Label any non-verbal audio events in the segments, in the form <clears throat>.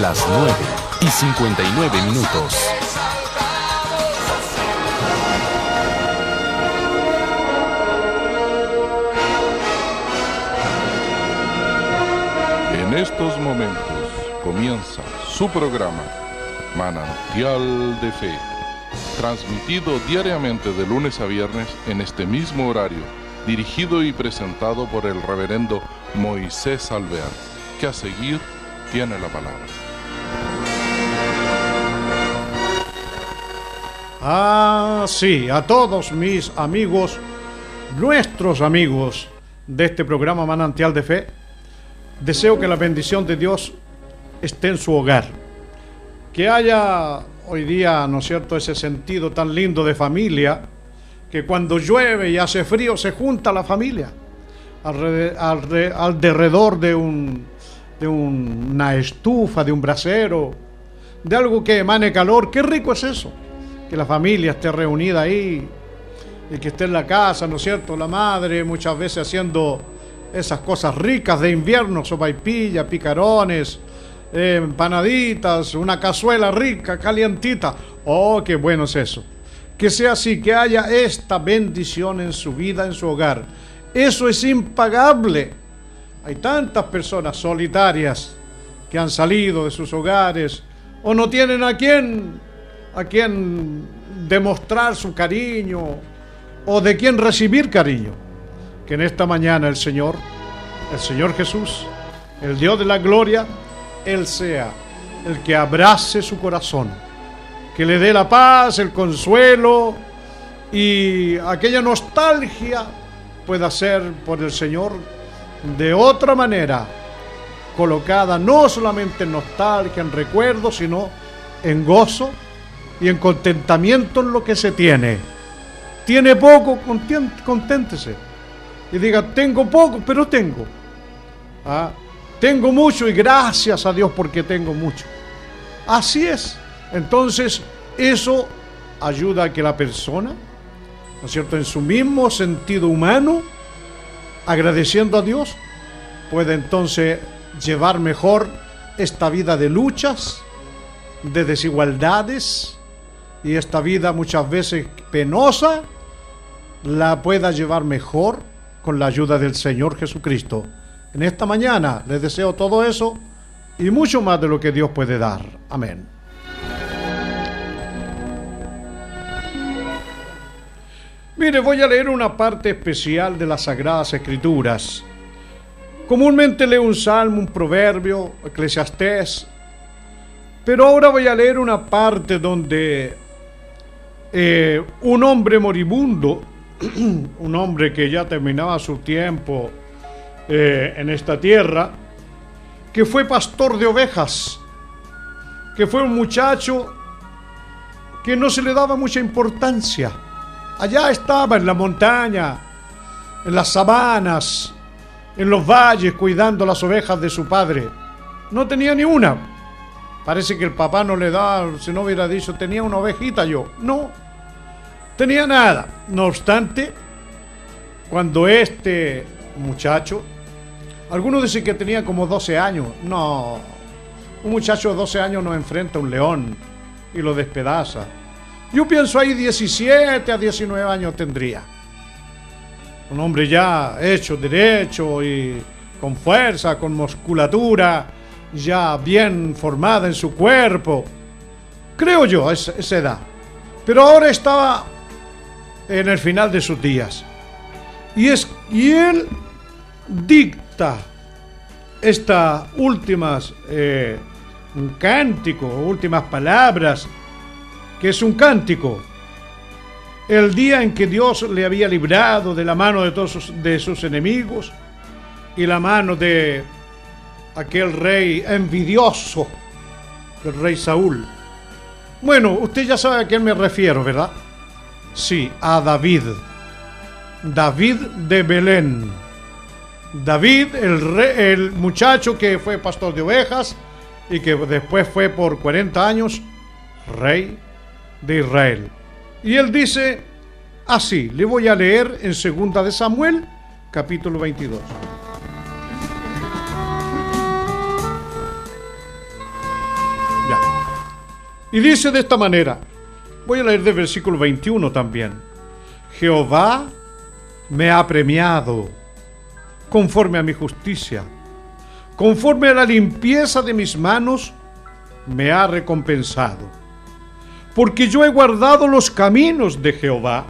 Las 9 y 59 minutos. En estos momentos comienza su programa Manantial de Fe, transmitido diariamente de lunes a viernes en este mismo horario, dirigido y presentado por el reverendo Moisés Alvear, que a seguir tiene la palabra. Ah, sí, a todos mis amigos, nuestros amigos de este programa Manantial de Fe, deseo que la bendición de Dios esté en su hogar. Que haya hoy día, ¿no es cierto?, ese sentido tan lindo de familia, que cuando llueve y hace frío se junta la familia alrededor de, de una estufa, de un brasero, de algo que emane calor. Qué rico es eso, que la familia esté reunida ahí y que esté en la casa, ¿no es cierto? La madre muchas veces haciendo esas cosas ricas de invierno, sopaipilla, picarones, eh, empanaditas, una cazuela rica, calientita. Oh, qué bueno es eso. Que sea así, que haya esta bendición en su vida, en su hogar. Eso es impagable. Hay tantas personas solitarias que han salido de sus hogares o no tienen a quien a quien demostrar su cariño o de quien recibir cariño. Que en esta mañana el Señor, el Señor Jesús, el Dios de la gloria, Él sea el que abrace su corazón, que le dé la paz, el consuelo y aquella nostalgia pueda ser por el Señor de otra manera colocada no solamente en nostalgia, en recuerdo, sino en gozo y en contentamiento en lo que se tiene. Tiene poco, conténtese. Y diga, tengo poco, pero tengo. Ah, tengo mucho y gracias a Dios porque tengo mucho. Así es. Entonces, eso ayuda a que la persona, ¿no es cierto?, en su mismo sentido humano, agradeciendo a Dios, pueda entonces llevar mejor esta vida de luchas, de desigualdades y esta vida muchas veces penosa, la pueda llevar mejor con la ayuda del Señor Jesucristo. En esta mañana les deseo todo eso y mucho más de lo que Dios puede dar. Amén. Mire, voy a leer una parte especial de las Sagradas Escrituras. Comúnmente leo un salmo, un proverbio, eclesiastés, pero ahora voy a leer una parte donde eh, un hombre moribundo, <clears throat> un hombre que ya terminaba su tiempo eh, en esta tierra, que fue pastor de ovejas, que fue un muchacho que no se le daba mucha importancia. Allá estaba en la montaña, en las sabanas, en los valles, cuidando las ovejas de su padre. No tenía ni una. Parece que el papá no le da, si no hubiera dicho, tenía una ovejita yo. No, tenía nada. No obstante, cuando este muchacho, algunos dicen que tenía como 12 años. No, un muchacho de 12 años no enfrenta a un león y lo despedaza. Yo pienso ahí 17 a 19 años tendría. Un hombre ya hecho derecho y con fuerza, con musculatura, ya bien formada en su cuerpo. Creo yo, esa, esa edad. Pero ahora estaba en el final de sus días. Y, es, y él dicta estas últimas, eh, un cántico, últimas palabras, que es un cántico. El día en que Dios le había librado de la mano de todos de sus enemigos y la mano de aquel rey envidioso, el rey Saúl. Bueno, usted ya sabe a quién me refiero, ¿verdad? Sí, a David. David de Belén. David, el, el muchacho que fue pastor de ovejas y que después fue por 40 años rey de Israel. Y él dice así, le voy a leer en segunda de Samuel, capítulo 22. Y dice de esta manera, voy a leer del versículo 21 también, Jehová me ha premiado conforme a mi justicia, conforme a la limpieza de mis manos, me ha recompensado. Porque yo he guardado los caminos de Jehová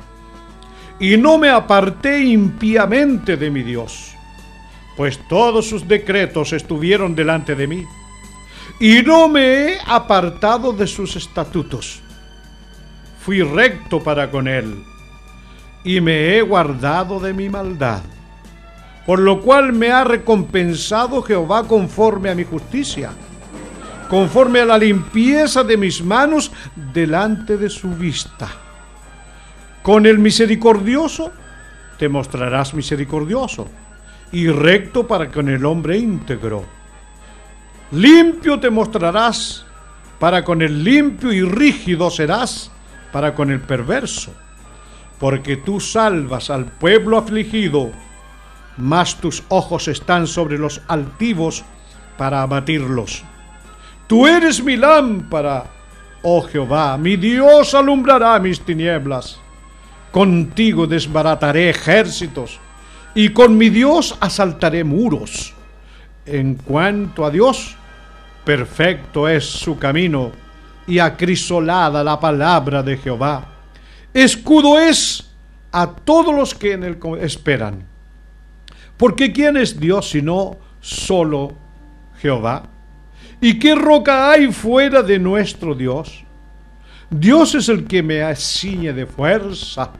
y no me aparté impíamente de mi Dios, pues todos sus decretos estuvieron delante de mí y no me he apartado de sus estatutos. Fui recto para con él y me he guardado de mi maldad por lo cual me ha recompensado Jehová conforme a mi justicia, conforme a la limpieza de mis manos delante de su vista. Con el misericordioso te mostrarás misericordioso y recto para con el hombre íntegro. Limpio te mostrarás para con el limpio y rígido serás para con el perverso, porque tú salvas al pueblo afligido mas tus ojos están sobre los altivos para abatirlos. Tú eres mi lámpara, oh Jehová, mi Dios alumbrará mis tinieblas. Contigo desbarataré ejércitos y con mi Dios asaltaré muros. En cuanto a Dios, perfecto es su camino y acrisolada la palabra de Jehová. Escudo es a todos los que en él esperan. Porque ¿quién es Dios sino solo Jehová? ¿Y qué roca hay fuera de nuestro Dios? Dios es el que me ciñe de fuerza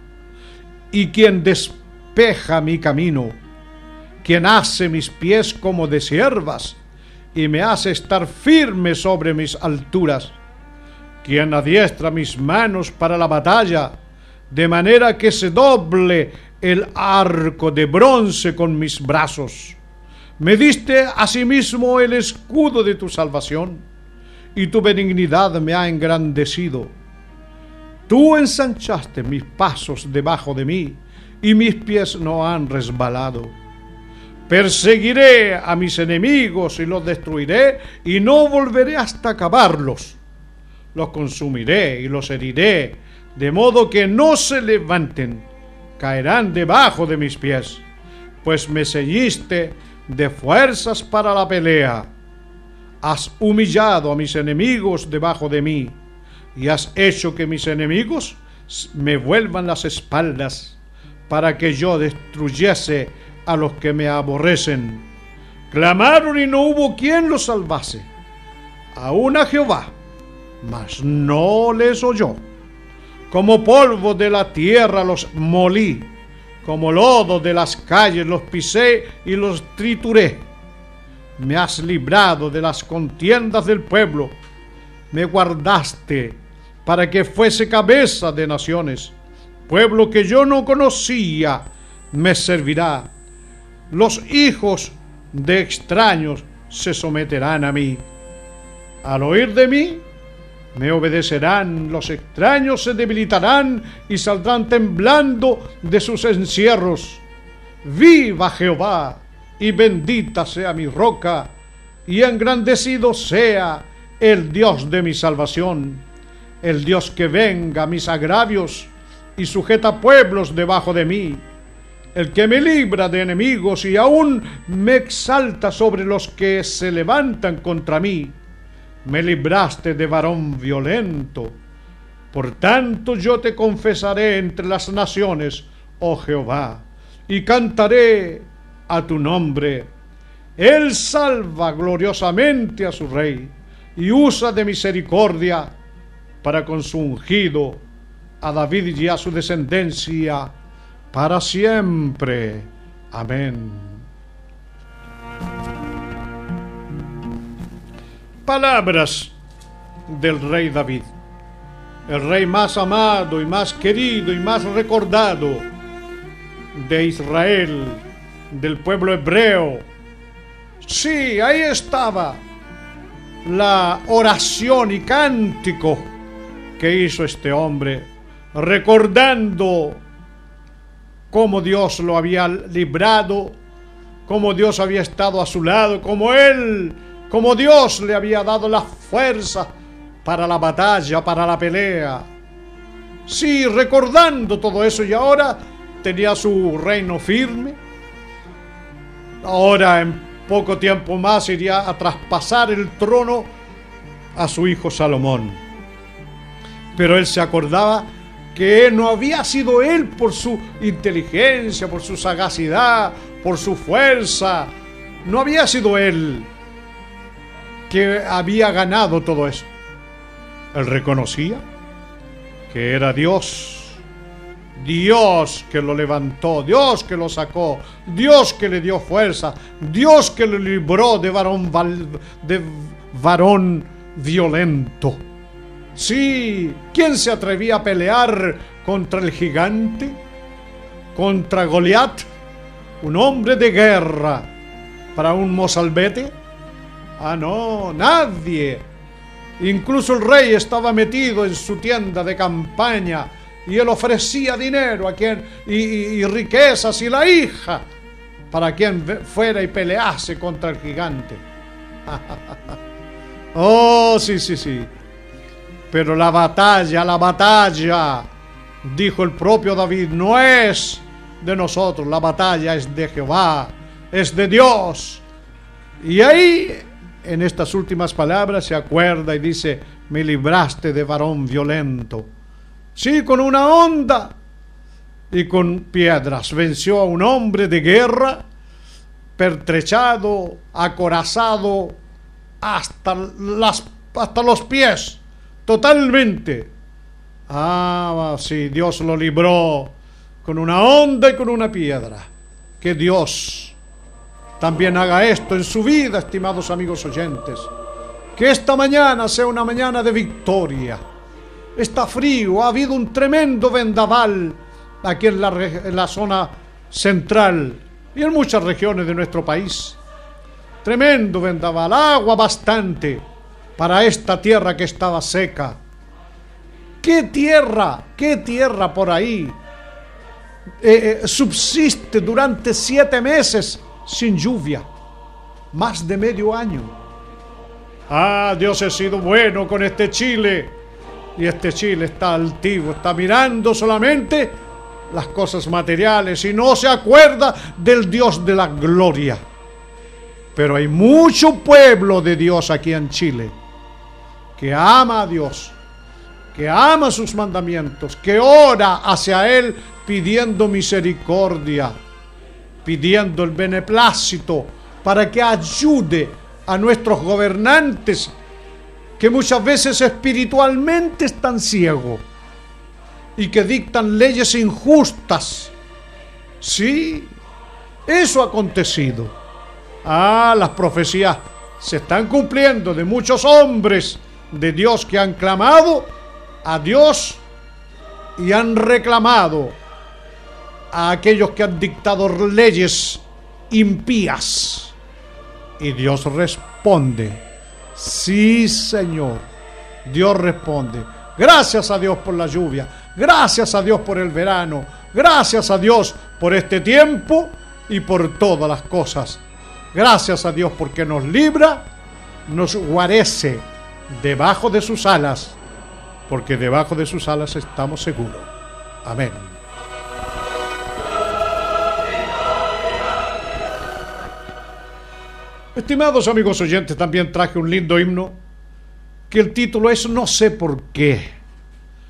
y quien despeja mi camino, quien hace mis pies como de siervas y me hace estar firme sobre mis alturas, quien adiestra mis manos para la batalla, de manera que se doble el arco de bronce con mis brazos. Me diste asimismo el escudo de tu salvación, y tu benignidad me ha engrandecido. Tú ensanchaste mis pasos debajo de mí, y mis pies no han resbalado. Perseguiré a mis enemigos y los destruiré, y no volveré hasta acabarlos. Los consumiré y los heriré, de modo que no se levanten caerán debajo de mis pies, pues me ceñiste de fuerzas para la pelea. Has humillado a mis enemigos debajo de mí, y has hecho que mis enemigos me vuelvan las espaldas, para que yo destruyese a los que me aborrecen. Clamaron y no hubo quien los salvase. Aún a Jehová, mas no les oyó. Como polvo de la tierra los molí, como lodo de las calles los pisé y los trituré. Me has librado de las contiendas del pueblo, me guardaste para que fuese cabeza de naciones. Pueblo que yo no conocía me servirá. Los hijos de extraños se someterán a mí. Al oír de mí, me obedecerán, los extraños se debilitarán y saldrán temblando de sus encierros. Viva Jehová y bendita sea mi roca y engrandecido sea el Dios de mi salvación, el Dios que venga mis agravios y sujeta pueblos debajo de mí, el que me libra de enemigos y aún me exalta sobre los que se levantan contra mí me libraste de varón violento. Por tanto yo te confesaré entre las naciones, oh Jehová, y cantaré a tu nombre. Él salva gloriosamente a su rey y usa de misericordia para con su ungido, a David y a su descendencia, para siempre. Amén. palabras del rey David, el rey más amado y más querido y más recordado de Israel, del pueblo hebreo. Sí, ahí estaba la oración y cántico que hizo este hombre, recordando cómo Dios lo había librado, cómo Dios había estado a su lado, cómo él como Dios le había dado la fuerza para la batalla, para la pelea. Sí, recordando todo eso y ahora tenía su reino firme. Ahora en poco tiempo más iría a traspasar el trono a su hijo Salomón. Pero él se acordaba que no había sido él por su inteligencia, por su sagacidad, por su fuerza. No había sido él que había ganado todo eso. Él reconocía que era Dios. Dios que lo levantó, Dios que lo sacó, Dios que le dio fuerza, Dios que lo libró de varón, de varón violento. Sí, ¿quién se atrevía a pelear contra el gigante? ¿Contra Goliat? ¿Un hombre de guerra para un mozalbete? Ah, no, nadie. Incluso el rey estaba metido en su tienda de campaña y él ofrecía dinero a quien y, riquezas y la hija para quien fuera y pelease contra el gigante. <laughs> oh, sí, sí, sí. Pero la batalla, la batalla, dijo el propio David, no es de nosotros, la batalla es de Jehová, es de Dios. Y ahí, en estas últimas palabras, se acuerda y dice, me libraste de varón violento. Sí, con una onda y con piedras venció a un hombre de guerra, pertrechado, acorazado hasta, las, hasta los pies totalmente. Ah, sí, Dios lo libró con una onda y con una piedra. Que Dios también haga esto en su vida, estimados amigos oyentes. Que esta mañana sea una mañana de victoria. Está frío, ha habido un tremendo vendaval aquí en la, zona central y en muchas regiones de nuestro país. Tremendo vendaval, agua bastante para esta tierra que estaba seca. ¿Qué tierra, qué tierra por ahí eh, eh, subsiste durante siete meses sin lluvia? Más de medio año. Ah, Dios ha sido bueno con este Chile. Y este Chile está altivo, está mirando solamente las cosas materiales y no se acuerda del Dios de la gloria. Pero hay mucho pueblo de Dios aquí en Chile que ama a Dios, que ama sus mandamientos, que ora hacia Él pidiendo misericordia, pidiendo el beneplácito para que ayude a nuestros gobernantes que muchas veces espiritualmente están ciegos y que dictan leyes injustas. Sí, eso ha acontecido. Ah, las profecías se están cumpliendo de muchos hombres de Dios que han clamado a Dios y han reclamado a aquellos que han dictado leyes impías. Y Dios responde, sí Señor, Dios responde. Gracias a Dios por la lluvia, gracias a Dios por el verano, gracias a Dios por este tiempo y por todas las cosas. Gracias a Dios porque nos libra, nos guarece debajo de sus alas, porque debajo de sus alas estamos seguros. Amén. Estimados amigos oyentes, también traje un lindo himno que el título es No sé por qué.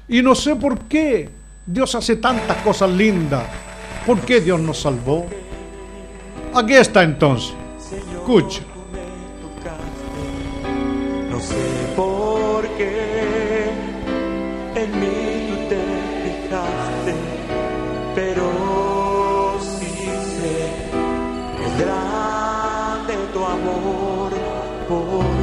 Y no sé por qué Dios hace tantas cosas lindas. ¿Por qué Dios nos salvó? Aquí está entonces. Escucha. No sé por qué en mí tú te fijaste, pero sí sé que es grande tu amor por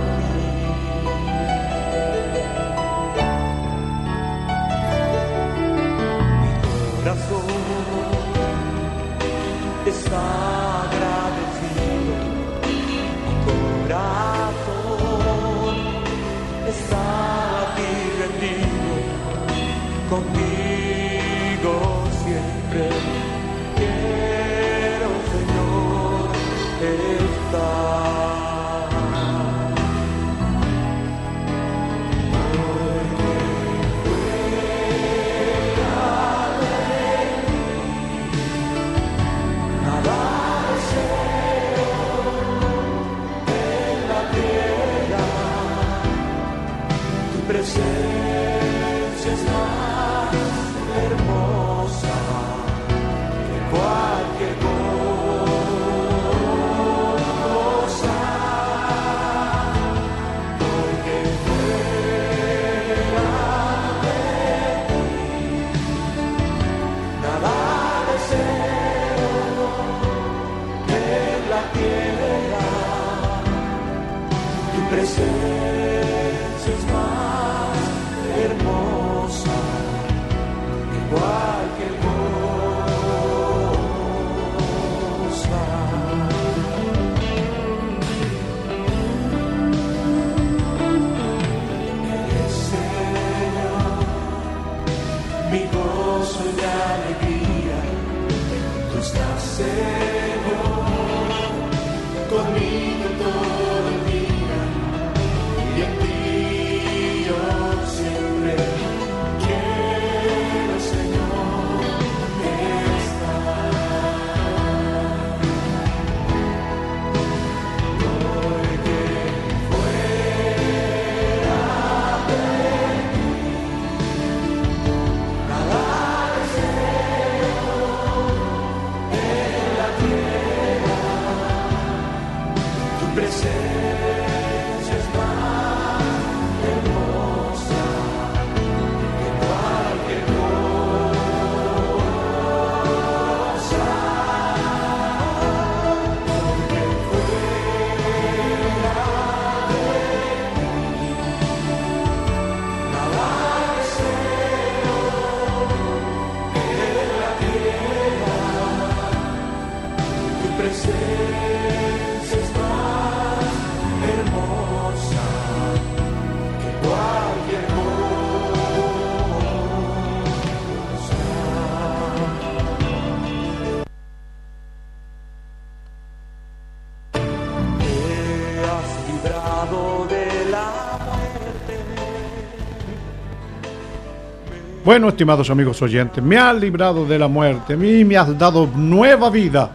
Bueno, estimados amigos oyentes, me has librado de la muerte, mí me has dado nueva vida.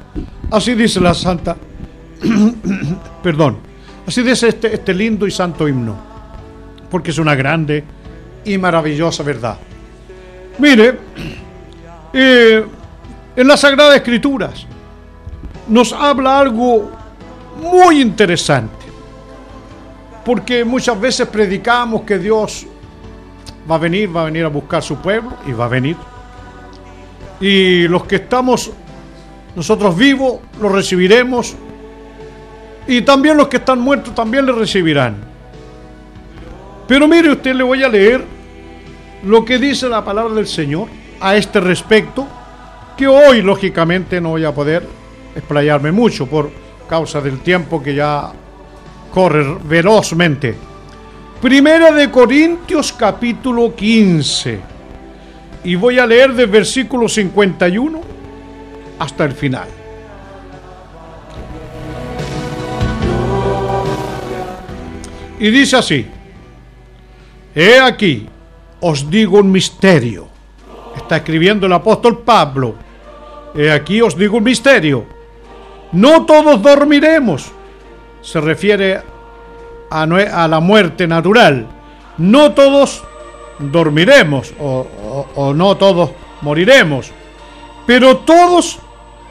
Así dice la santa, <coughs> perdón, así dice este, este lindo y santo himno, porque es una grande y maravillosa verdad. Mire, eh, en las Sagradas Escrituras nos habla algo muy interesante, porque muchas veces predicamos que Dios va a venir, va a venir a buscar su pueblo y va a venir. Y los que estamos nosotros vivos, los recibiremos. Y también los que están muertos también le recibirán. Pero mire usted, le voy a leer lo que dice la palabra del Señor a este respecto, que hoy lógicamente no voy a poder explayarme mucho por causa del tiempo que ya corre velozmente. Primera de Corintios capítulo 15. Y voy a leer del versículo 51 hasta el final. Y dice así, He aquí, os digo un misterio. Está escribiendo el apóstol Pablo. He aquí os digo un misterio. No todos dormiremos. Se refiere a, a la muerte natural. No todos dormiremos o, o- o no todos moriremos, pero todos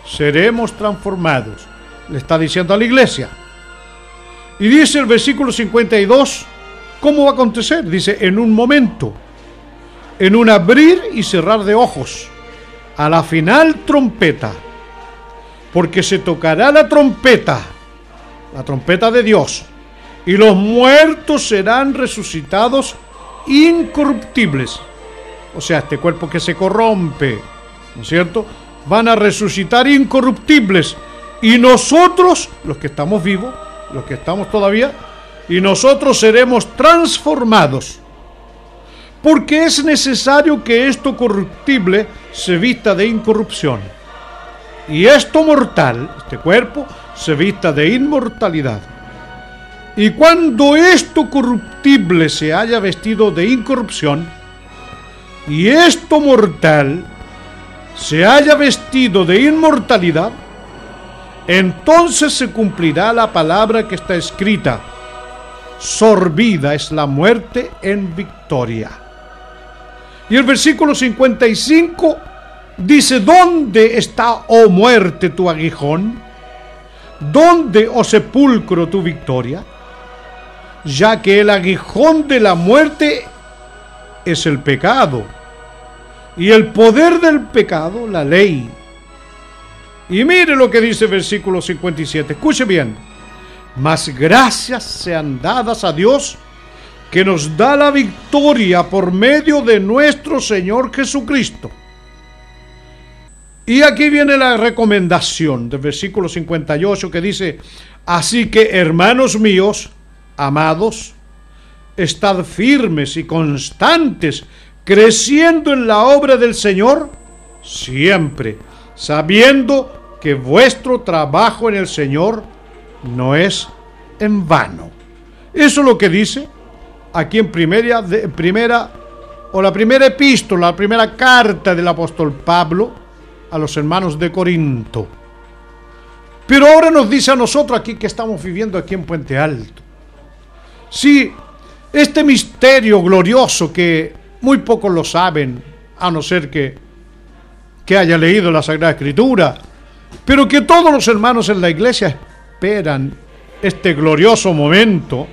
seremos transformados. Le está diciendo a la iglesia. Y dice el versículo 52, ¿cómo va a acontecer? Dice, en un momento, en un abrir y cerrar de ojos, a la final trompeta, porque se tocará la trompeta, la trompeta de Dios, y los muertos serán resucitados incorruptibles. O sea, este cuerpo que se corrompe, ¿no es cierto? Van a resucitar incorruptibles. Y nosotros, los que estamos vivos, los que estamos todavía, y nosotros seremos transformados. Porque es necesario que esto corruptible se vista de incorrupción. Y esto mortal, este cuerpo, se vista de inmortalidad. Y cuando esto corruptible se haya vestido de incorrupción, y esto mortal se haya vestido de inmortalidad, entonces se cumplirá la palabra que está escrita. sorbida es la muerte en victoria. Y el versículo 55 dice, ¿dónde está, oh muerte, tu aguijón? ¿Dónde, oh sepulcro, tu victoria? Ya que el aguijón de la muerte es el pecado, y el poder del pecado, la ley. Y mire lo que dice versículo 57, escuche bien, mas gracias sean dadas a Dios, que nos da la victoria por medio de nuestro Señor Jesucristo. Y aquí viene la recomendación del versículo 58 que dice, así que hermanos míos, amados, estad firmes y constantes, creciendo en la obra del Señor, siempre, sabiendo que vuestro trabajo en el Señor no es en vano. Eso es lo que dice aquí en primera, primera o la primera epístola, la primera carta del apóstol Pablo a los hermanos de Corinto. Pero ahora nos dice a nosotros aquí que estamos viviendo aquí en Puente Alto. Sí, este misterio glorioso que muy pocos lo saben, a no ser que, que haya leído la Sagrada Escritura, pero que todos los hermanos en la iglesia esperan este glorioso momento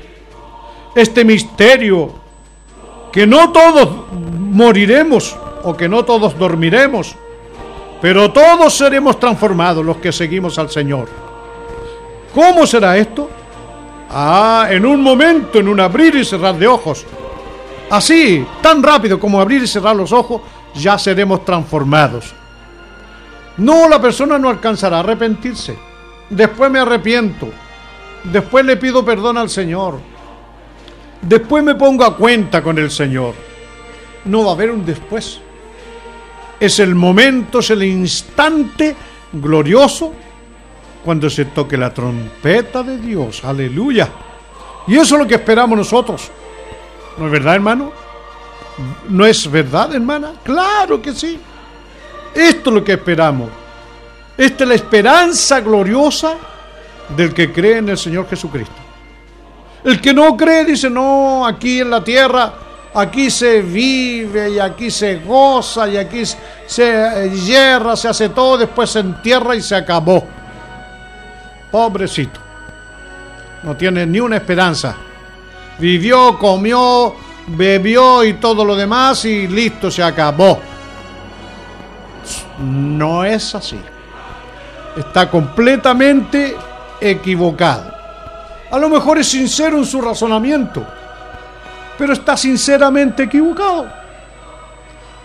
este misterio, que no todos moriremos o que no todos dormiremos, pero todos seremos transformados los que seguimos al Señor. ¿Cómo será esto? Ah, en un momento, en un abrir y cerrar de ojos. Así, tan rápido como abrir y cerrar los ojos, ya seremos transformados. No, la persona no alcanzará a arrepentirse. Después me arrepiento. Después le pido perdón al Señor Después me pongo a cuenta con el Señor. No va a haber un después. Es el momento, es el instante glorioso cuando se toque la trompeta de Dios. Aleluya. Y eso es lo que esperamos nosotros. ¿No es verdad, hermano? ¿No es verdad, hermana? Claro que sí. Esto es lo que esperamos. Esta es la esperanza gloriosa del que cree en el Señor Jesucristo. El que no cree dice, no, aquí en la tierra, aquí se vive y aquí se goza y aquí se hierra, se hace todo, después se entierra y se acabó. Pobrecito. No tiene ni una esperanza. Vivió, comió, bebió y todo lo demás y listo, se acabó. No es así. Está completamente equivocado. A lo mejor es sincero en su razonamiento, pero está sinceramente equivocado.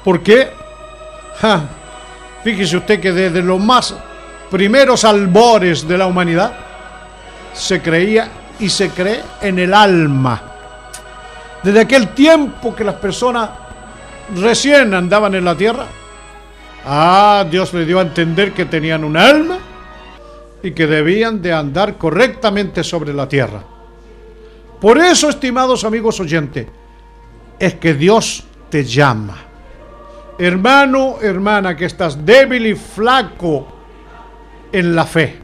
¿Por qué? fíjese usted que desde los más primeros albores de la humanidad se creía y se cree en el alma. Desde aquel tiempo que las personas recién andaban en la tierra, ah, Dios le dio a entender que tenían un alma y que debían de andar correctamente sobre la tierra. Por eso, estimados amigos oyentes, es que Dios te llama. Hermano, hermana, que estás débil y flaco en la fe,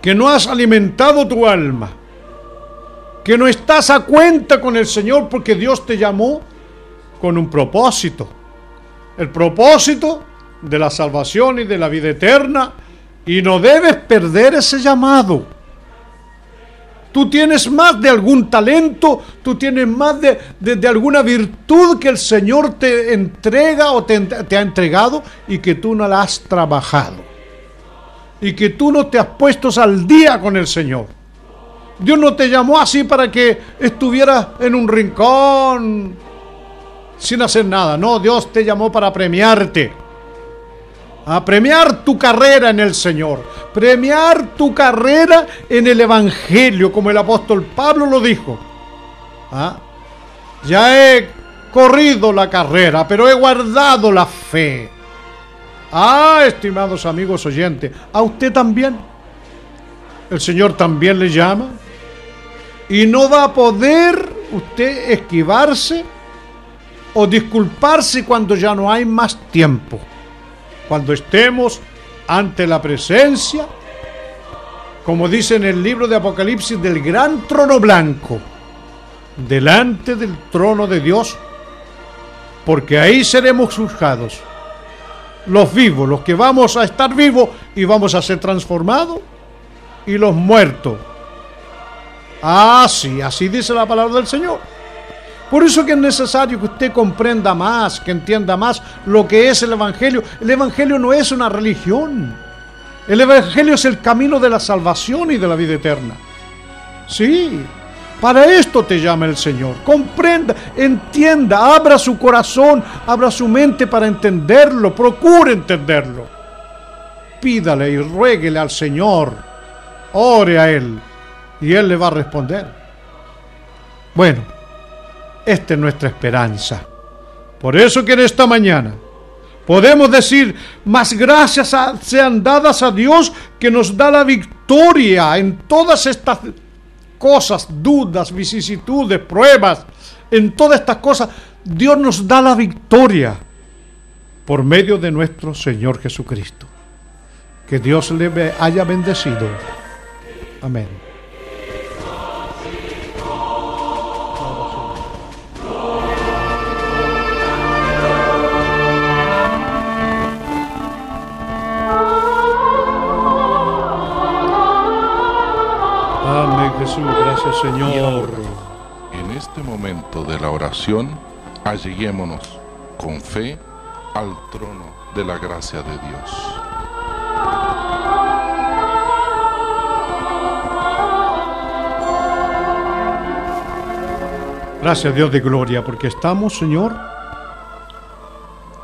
que no has alimentado tu alma, que no estás a cuenta con el Señor porque Dios te llamó con un propósito. El propósito de la salvación y de la vida eterna y no debes perder ese llamado. Tú tienes más de algún talento, tú tienes más de, alguna virtud que el Señor te entrega o te, te ha entregado y que tú no la has trabajado. Y que tú no te has puesto al día con el Señor. Dios no te llamó así para que estuvieras en un rincón sin hacer nada. No, Dios te llamó para premiarte a premiar tu carrera en el Señor, premiar tu carrera en el Evangelio, como el apóstol Pablo lo dijo. ¿Ah? Ya he corrido la carrera, pero he guardado la fe. Ah, estimados amigos oyentes, a usted también. El Señor también le llama. Y no va a poder usted esquivarse o disculparse cuando ya no hay más tiempo cuando estemos ante la presencia como dice en el libro de Apocalipsis, del gran trono blanco, delante del trono de Dios, porque ahí seremos juzgados. Los vivos, los que vamos a estar vivos y vamos a ser transformados, y los muertos. Ah, sí, así dice la palabra del Señor. Por eso que es necesario que usted comprenda más, que entienda más lo que es el Evangelio. El Evangelio no es una religión. El Evangelio es el camino de la salvación y de la vida eterna. Sí, para esto te llama el Señor. Comprenda, entienda, abra su corazón, abra su mente para entenderlo, procure entenderlo. Pídale y ruéguele al Señor, ore a Él y Él le va a responder. Bueno, esta es nuestra esperanza. Por eso que en esta mañana podemos decir, más gracias sean dadas a Dios que nos da la victoria en todas estas cosas, dudas, vicisitudes, pruebas, en todas estas cosas. Dios nos da la victoria por medio de nuestro Señor Jesucristo. Que Dios le haya bendecido. Amén. Jesús, gracias Señor. En este momento de la oración, alleguémonos con fe al trono de la gracia de Dios. Gracias Dios de gloria, porque estamos, Señor,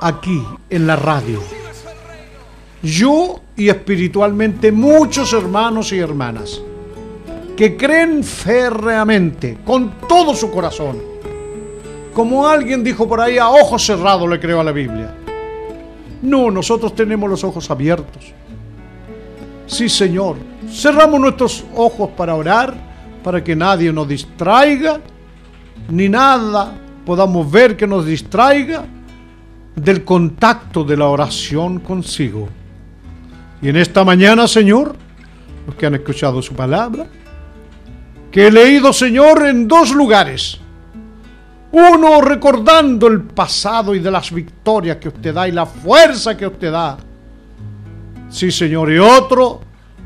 aquí en la radio. Yo y espiritualmente muchos hermanos y hermanas que creen férreamente, con todo su corazón. Como alguien dijo por ahí, a ojos cerrados le creo a la Biblia. No, nosotros tenemos los ojos abiertos. Sí, Señor. Cerramos nuestros ojos para orar, para que nadie nos distraiga, ni nada podamos ver que nos distraiga del contacto de la oración consigo. Y en esta mañana, Señor, los que han escuchado su palabra, que he leído, Señor, en dos lugares. Uno recordando el pasado y de las victorias que usted da y la fuerza que usted da. Sí, Señor. Y otro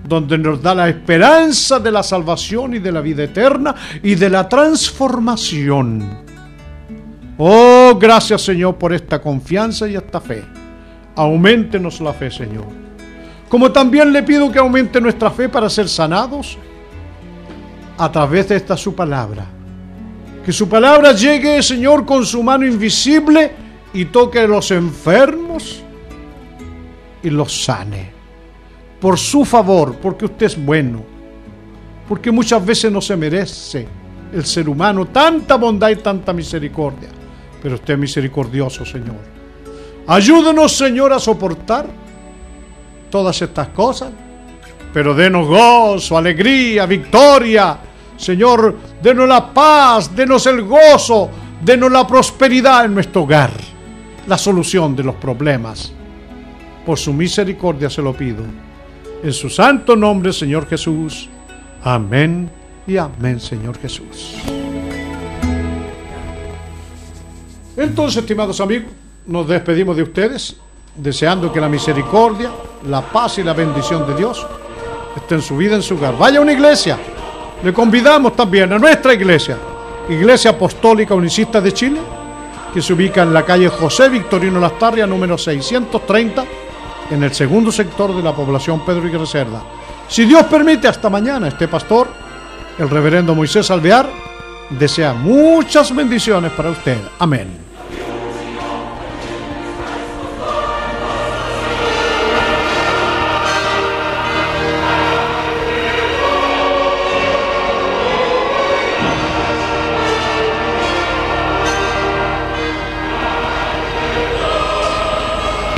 donde nos da la esperanza de la salvación y de la vida eterna y de la transformación. Oh, gracias Señor por esta confianza y esta fe. Aumentenos la fe, Señor. Como también le pido que aumente nuestra fe para ser sanados a través de esta su palabra. Que su palabra llegue, Señor, con su mano invisible y toque a los enfermos y los sane. Por su favor, porque usted es bueno. Porque muchas veces no se merece el ser humano tanta bondad y tanta misericordia. Pero usted es misericordioso, Señor. Ayúdenos, Señor, a soportar todas estas cosas. Pero denos gozo, alegría, victoria Señor, denos la paz, denos el gozo, denos la prosperidad en nuestro hogar, la solución de los problemas. Por su misericordia se lo pido. En su santo nombre, Señor Jesús. Amén y amén, Señor Jesús. Entonces, estimados amigos, nos despedimos de ustedes, deseando que la misericordia, la paz y la bendición de Dios estén en su vida, en su hogar. Vaya una iglesia le convidamos también a nuestra iglesia, Iglesia Apostólica Unicista de Chile, que se ubica en la calle José Victorino Lastarria, número 630, en el segundo sector de la población Pedro y Cerda. Si Dios permite, hasta mañana, este pastor, el reverendo Moisés Alvear, desea muchas bendiciones para usted. Amén.